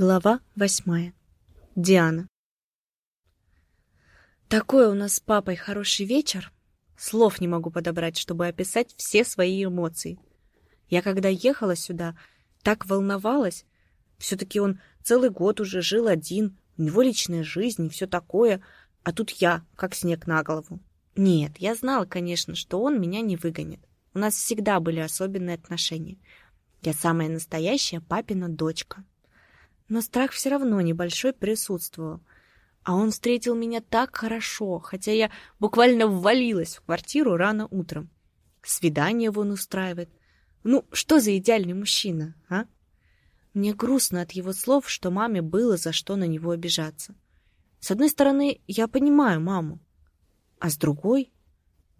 Глава восьмая. Диана. Такой у нас с папой хороший вечер. Слов не могу подобрать, чтобы описать все свои эмоции. Я когда ехала сюда, так волновалась. Все-таки он целый год уже жил один, у него личная жизнь и все такое, а тут я, как снег на голову. Нет, я знала, конечно, что он меня не выгонит. У нас всегда были особенные отношения. Я самая настоящая папина дочка. Но страх все равно небольшой присутствовал. А он встретил меня так хорошо, хотя я буквально ввалилась в квартиру рано утром. Свидание вон устраивает. Ну, что за идеальный мужчина, а? Мне грустно от его слов, что маме было за что на него обижаться. С одной стороны, я понимаю маму, а с другой...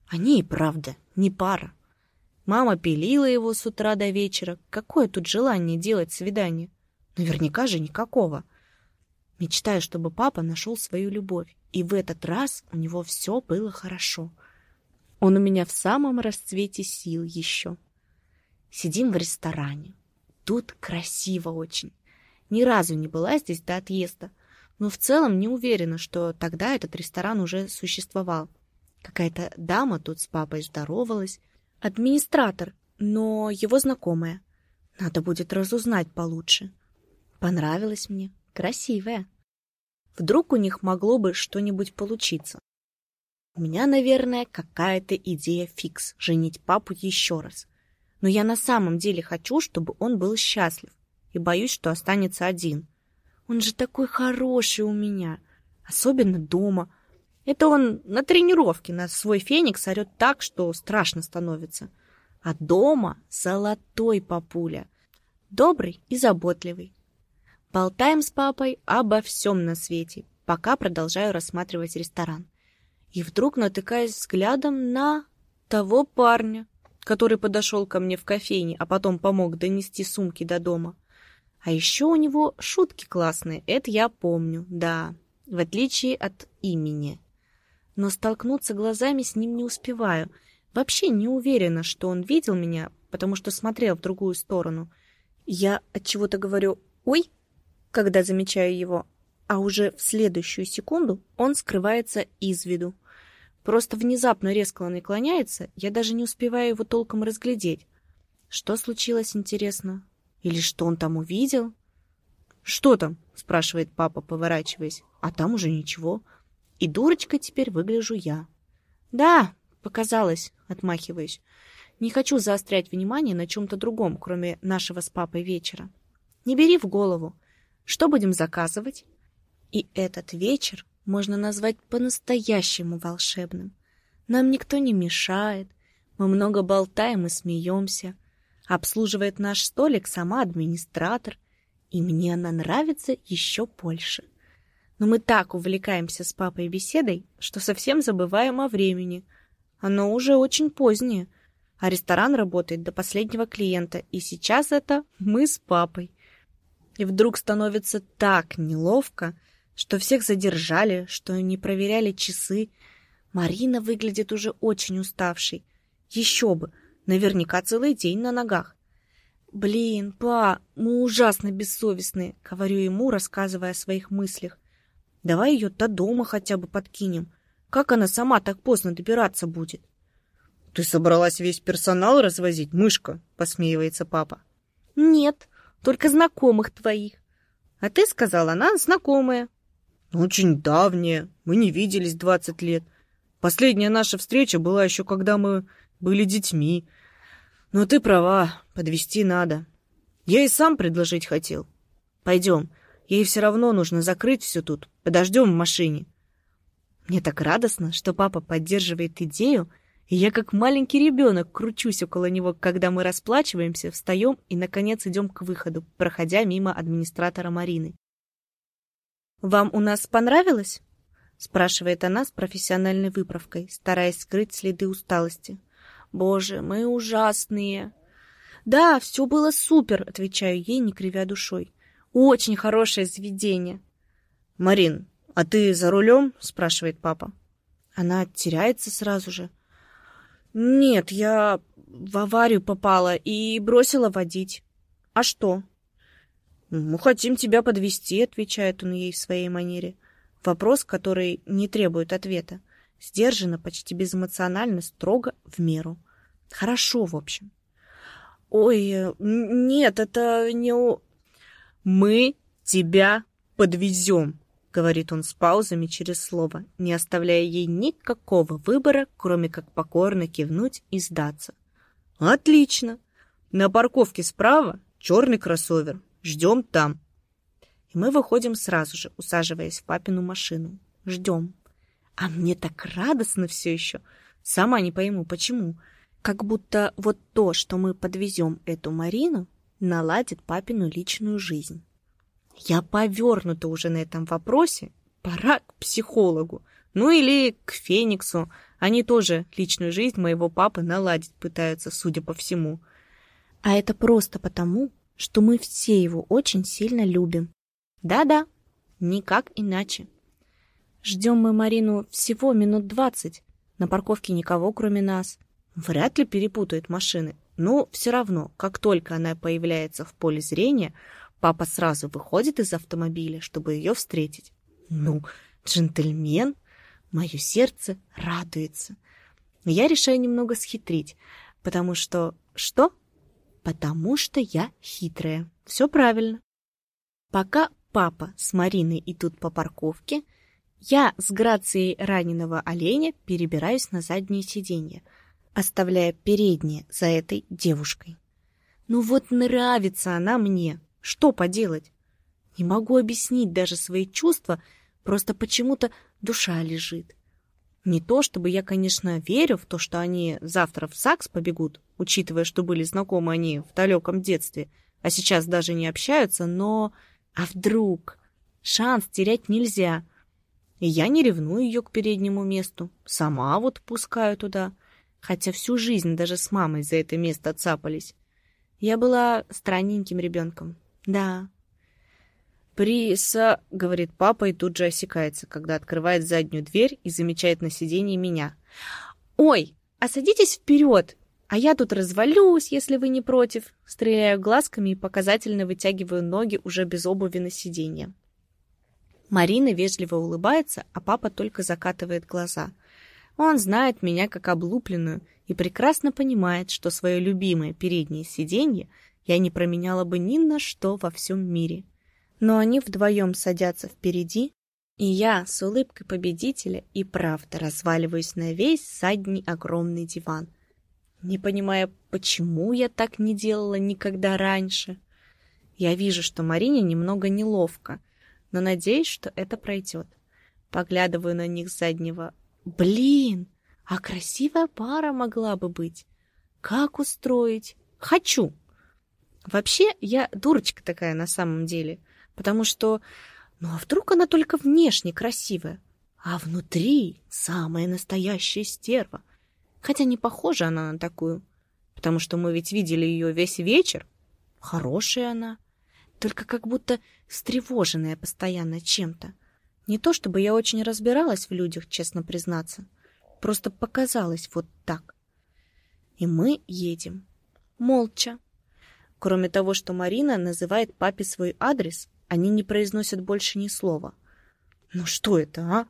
Они и правда не пара. Мама пилила его с утра до вечера. Какое тут желание делать свидание? Наверняка же никакого. Мечтаю, чтобы папа нашел свою любовь. И в этот раз у него все было хорошо. Он у меня в самом расцвете сил еще. Сидим в ресторане. Тут красиво очень. Ни разу не была здесь до отъезда. Но в целом не уверена, что тогда этот ресторан уже существовал. Какая-то дама тут с папой здоровалась, Администратор, но его знакомая. Надо будет разузнать получше. Понравилась мне. Красивая. Вдруг у них могло бы что-нибудь получиться. У меня, наверное, какая-то идея фикс — женить папу еще раз. Но я на самом деле хочу, чтобы он был счастлив. И боюсь, что останется один. Он же такой хороший у меня. Особенно дома — это он на тренировке на свой феникс орет так, что страшно становится. А дома золотой папуля. Добрый и заботливый. Болтаем с папой обо всем на свете, пока продолжаю рассматривать ресторан. И вдруг натыкаюсь взглядом на того парня, который подошел ко мне в кофейне, а потом помог донести сумки до дома. А еще у него шутки классные, это я помню, да, в отличие от имени но столкнуться глазами с ним не успеваю. Вообще не уверена, что он видел меня, потому что смотрел в другую сторону. Я от чего-то говорю «Ой!», когда замечаю его, а уже в следующую секунду он скрывается из виду. Просто внезапно резко наклоняется, я даже не успеваю его толком разглядеть. Что случилось, интересно? Или что он там увидел? «Что там?» — спрашивает папа, поворачиваясь. А там уже ничего. И дурочкой теперь выгляжу я. Да, показалось, отмахиваюсь. Не хочу заострять внимание на чем-то другом, кроме нашего с папой вечера. Не бери в голову. Что будем заказывать? И этот вечер можно назвать по-настоящему волшебным. Нам никто не мешает, мы много болтаем и смеемся. Обслуживает наш столик сама администратор, и мне она нравится еще больше. Но мы так увлекаемся с папой беседой, что совсем забываем о времени. Оно уже очень позднее, а ресторан работает до последнего клиента, и сейчас это мы с папой. И вдруг становится так неловко, что всех задержали, что не проверяли часы. Марина выглядит уже очень уставшей. Еще бы, наверняка целый день на ногах. «Блин, па, мы ужасно бессовестные», — говорю ему, рассказывая о своих мыслях. Давай ее до дома хотя бы подкинем. Как она сама так поздно добираться будет? — Ты собралась весь персонал развозить, мышка? — посмеивается папа. — Нет, только знакомых твоих. А ты сказала, она знакомая. — Очень давняя. Мы не виделись двадцать лет. Последняя наша встреча была еще когда мы были детьми. Но ты права, подвести надо. Я и сам предложить хотел. Пойдем, Ей все равно нужно закрыть все тут. Подождем в машине. Мне так радостно, что папа поддерживает идею, я как маленький ребенок кручусь около него, когда мы расплачиваемся, встаем и, наконец, идем к выходу, проходя мимо администратора Марины. «Вам у нас понравилось?» — спрашивает она с профессиональной выправкой, стараясь скрыть следы усталости. «Боже, мы ужасные!» «Да, все было супер!» — отвечаю ей, не кривя душой. Очень хорошее заведение. Марин, а ты за рулем? спрашивает папа. Она теряется сразу же. Нет, я в аварию попала и бросила водить. А что? «Мы хотим тебя подвести, отвечает он ей в своей манере. Вопрос, который не требует ответа. Сдержанно, почти безэмоционально, строго, в меру. Хорошо, в общем. «Ой, нет, это не...» «Мы тебя подвезем», — говорит он с паузами через слово, не оставляя ей никакого выбора, кроме как покорно кивнуть и сдаться. «Отлично! На парковке справа черный кроссовер. Ждем там». И мы выходим сразу же, усаживаясь в папину машину. Ждем. А мне так радостно все еще. Сама не пойму, почему. Как будто вот то, что мы подвезем эту Марину, наладит папину личную жизнь. Я повернута уже на этом вопросе. Пора к психологу. Ну или к Фениксу. Они тоже личную жизнь моего папы наладить пытаются, судя по всему. А это просто потому, что мы все его очень сильно любим. Да-да, никак иначе. Ждем мы Марину всего минут двадцать. На парковке никого, кроме нас. Вряд ли перепутает машины. Но все равно, как только она появляется в поле зрения, папа сразу выходит из автомобиля, чтобы ее встретить. Ну, джентльмен, мое сердце радуется. Я решаю немного схитрить, потому что... Что? Потому что я хитрая. Все правильно. Пока папа с Мариной идут по парковке, я с грацией раненого оленя перебираюсь на заднее сиденье — оставляя переднее за этой девушкой. Ну вот нравится она мне. Что поделать? Не могу объяснить даже свои чувства, просто почему-то душа лежит. Не то, чтобы я, конечно, верю в то, что они завтра в ЗАГС побегут, учитывая, что были знакомы они в далеком детстве, а сейчас даже не общаются, но... А вдруг? Шанс терять нельзя. И я не ревную ее к переднему месту. Сама вот пускаю туда хотя всю жизнь даже с мамой за это место цапались. Я была странненьким ребенком. Да. «Приса», — говорит папа и тут же осекается, когда открывает заднюю дверь и замечает на сиденье меня. «Ой, а садитесь вперед, а я тут развалюсь, если вы не против». Стреляю глазками и показательно вытягиваю ноги уже без обуви на сиденье. Марина вежливо улыбается, а папа только закатывает глаза — он знает меня как облупленную и прекрасно понимает, что свое любимое переднее сиденье я не променяла бы ни на что во всем мире. Но они вдвоем садятся впереди, и я с улыбкой победителя и правда разваливаюсь на весь задний огромный диван, не понимая, почему я так не делала никогда раньше. Я вижу, что Марине немного неловко, но надеюсь, что это пройдет. Поглядываю на них с заднего Блин, а красивая пара могла бы быть. Как устроить? Хочу. Вообще, я дурочка такая на самом деле, потому что, ну а вдруг она только внешне красивая, а внутри самая настоящая стерва. Хотя не похожа она на такую, потому что мы ведь видели ее весь вечер. Хорошая она, только как будто встревоженная постоянно чем-то. Не то чтобы я очень разбиралась в людях, честно признаться. Просто показалось вот так. И мы едем. Молча. Кроме того, что Марина называет папе свой адрес, они не произносят больше ни слова. Ну что это, а?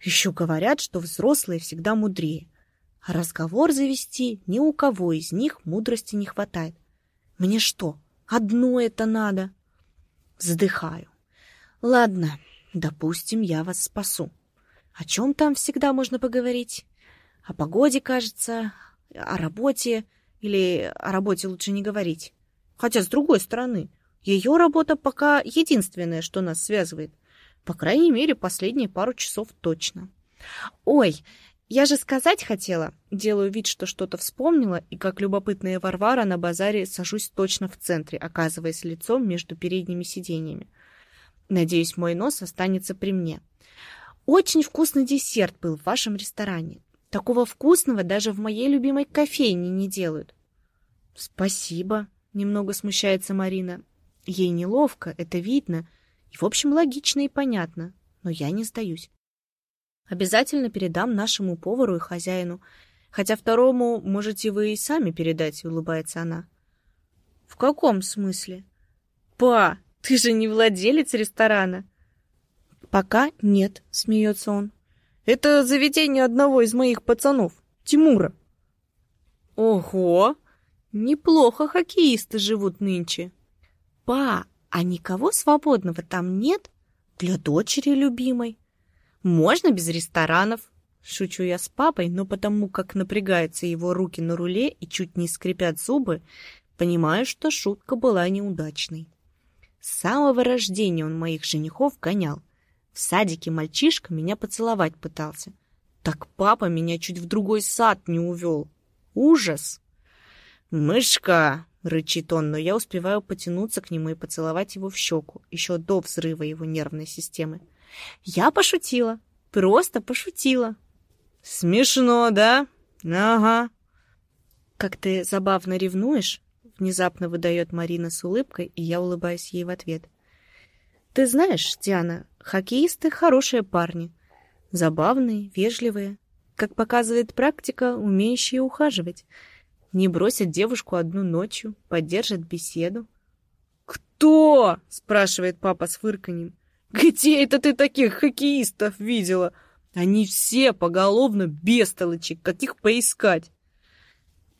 Еще говорят, что взрослые всегда мудрее. А разговор завести ни у кого из них мудрости не хватает. Мне что, одно это надо? Вздыхаю. Ладно, Допустим, я вас спасу. О чем там всегда можно поговорить? О погоде, кажется, о работе, или о работе лучше не говорить. Хотя, с другой стороны, ее работа пока единственное, что нас связывает. По крайней мере, последние пару часов точно. Ой, я же сказать хотела. Делаю вид, что что-то вспомнила, и как любопытная Варвара на базаре сажусь точно в центре, оказываясь лицом между передними сиденьями. Надеюсь, мой нос останется при мне. Очень вкусный десерт был в вашем ресторане. Такого вкусного даже в моей любимой кофейне не делают. Спасибо, немного смущается Марина. Ей неловко, это видно. И, в общем, логично и понятно. Но я не сдаюсь. Обязательно передам нашему повару и хозяину. Хотя второму можете вы и сами передать, улыбается она. В каком смысле? Па, Ты же не владелец ресторана. Пока нет, смеется он. Это заведение одного из моих пацанов, Тимура. Ого! Неплохо хоккеисты живут нынче. Па, а никого свободного там нет? Для дочери любимой. Можно без ресторанов. Шучу я с папой, но потому как напрягаются его руки на руле и чуть не скрипят зубы, понимаю, что шутка была неудачной. С самого рождения он моих женихов гонял. В садике мальчишка меня поцеловать пытался. Так папа меня чуть в другой сад не увел. Ужас! «Мышка!» — рычит он, но я успеваю потянуться к нему и поцеловать его в щеку, еще до взрыва его нервной системы. Я пошутила. Просто пошутила. Смешно, да? Ага. Как ты забавно ревнуешь, внезапно выдает Марина с улыбкой, и я улыбаюсь ей в ответ. Ты знаешь, Диана, хоккеисты хорошие парни. Забавные, вежливые. Как показывает практика, умеющие ухаживать. Не бросят девушку одну ночью, поддержат беседу. «Кто?» — спрашивает папа с фырканьем. Где это ты таких хоккеистов видела? Они все поголовно бестолочи, каких поискать.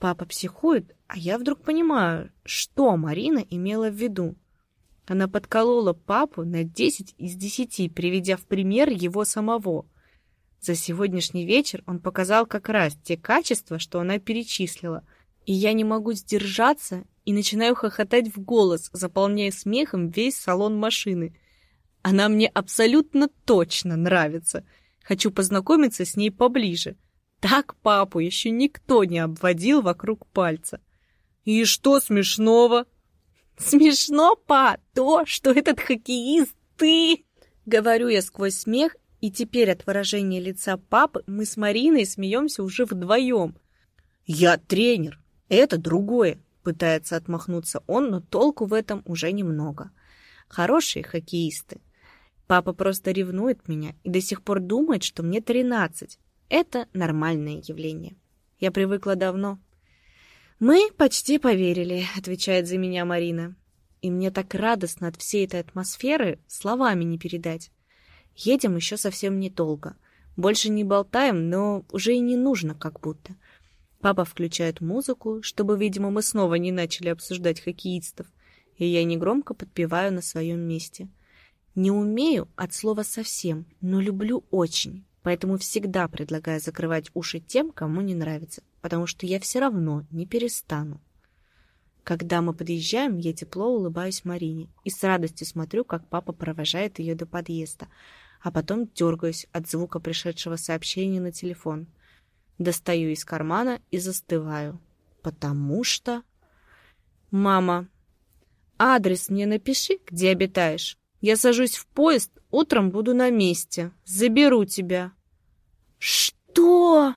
Папа психует, а я вдруг понимаю, что Марина имела в виду. Она подколола папу на 10 из 10, приведя в пример его самого. За сегодняшний вечер он показал как раз те качества, что она перечислила, и я не могу сдержаться и начинаю хохотать в голос, заполняя смехом весь салон машины — она мне абсолютно точно нравится. Хочу познакомиться с ней поближе. Так папу еще никто не обводил вокруг пальца. И что смешного? Смешно, па, то, что этот хоккеист ты. Говорю я сквозь смех, и теперь от выражения лица папы мы с Мариной смеемся уже вдвоем. Я тренер, это другое. Пытается отмахнуться он, но толку в этом уже немного. Хорошие хоккеисты. Папа просто ревнует меня и до сих пор думает, что мне тринадцать. Это нормальное явление. Я привыкла давно. «Мы почти поверили», — отвечает за меня Марина. И мне так радостно от всей этой атмосферы, словами не передать. Едем еще совсем недолго. Больше не болтаем, но уже и не нужно как будто. Папа включает музыку, чтобы, видимо, мы снова не начали обсуждать хоккеистов, и я негромко подпеваю на своем месте — не умею от слова совсем, но люблю очень, поэтому всегда предлагаю закрывать уши тем, кому не нравится, потому что я все равно не перестану. Когда мы подъезжаем, я тепло улыбаюсь Марине и с радостью смотрю, как папа провожает ее до подъезда, а потом дергаюсь от звука пришедшего сообщения на телефон. Достаю из кармана и застываю, потому что... «Мама, адрес мне напиши, где обитаешь». Я сажусь в поезд, утром буду на месте. Заберу тебя». «Что?»